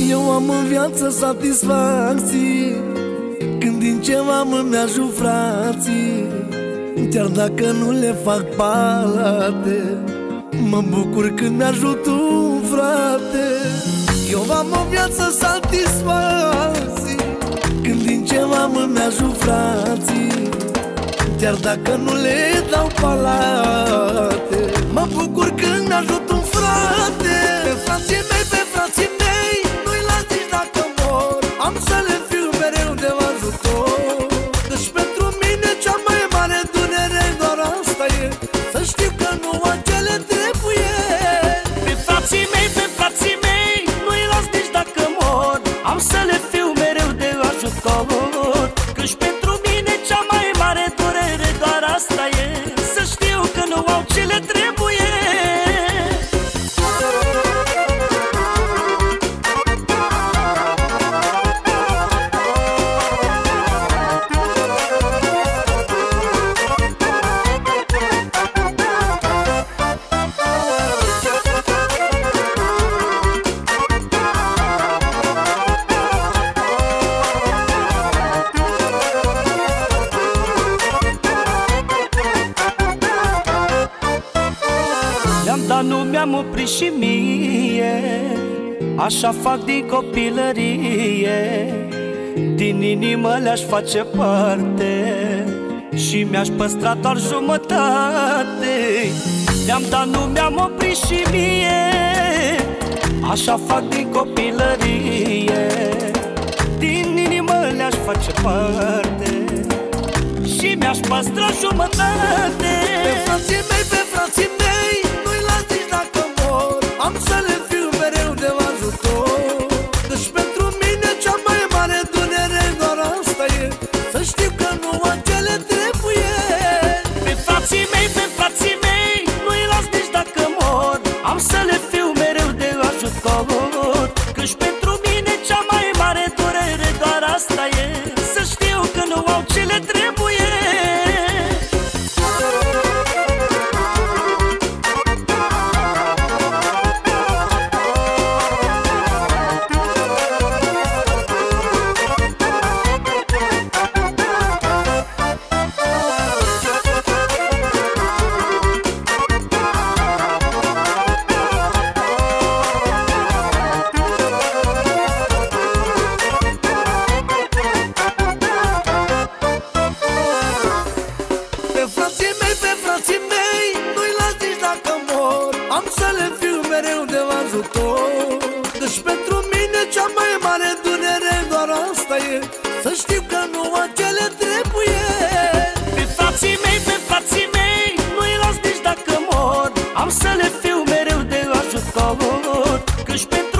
Eu am în viață satisfacții Când din ce am îmi ajut frații. Chiar dacă nu le fac palate Mă bucur când mi-ajut un frate. Eu am o viață satisfacții Când din ce am îmi ajut frații. Chiar dacă nu le dau palate Mă bucur mor Am mi-am oprit și mie Așa fac din copilărie. Din inimă le-aș face parte Și mi-aș păstra doar jumătate. Mi-am dat, nu mi-am oprit și mie Așa fac din copilărie. Din inimă le-aș face parte Și mi-aș păstra jumătate. Pe ajutor Căci mereu de ajutor. Deci pentru mine cea mai mare durere Doar asta e. Să știu că nu am ce le trebuie. Pe frații mei, pe frații mei Nu-i las nici dacă mor. Am să le fiu mereu de ajutor. Căci pentru